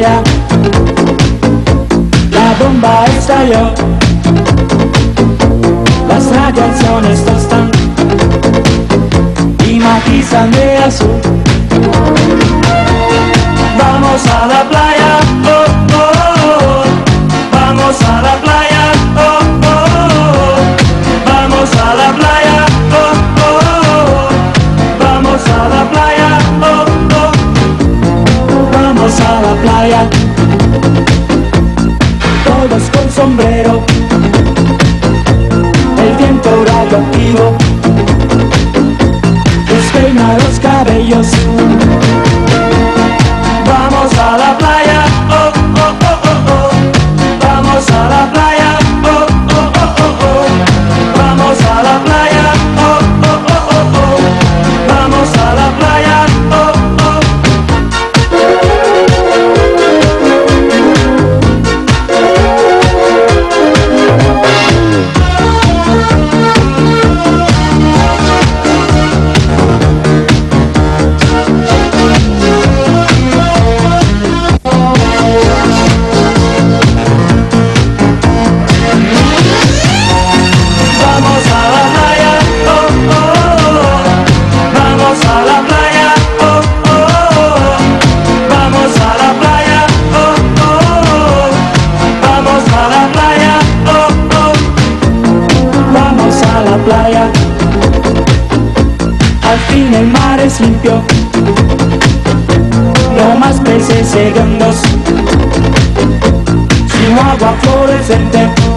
la bomba estalló, las radiaciones tostan y matizan de azul. playa, todos con sombrero, el viento radioactivo, despeina los cabellos. Al fin el mar es limpio, no más peces hediondos, sino agua fluorescente.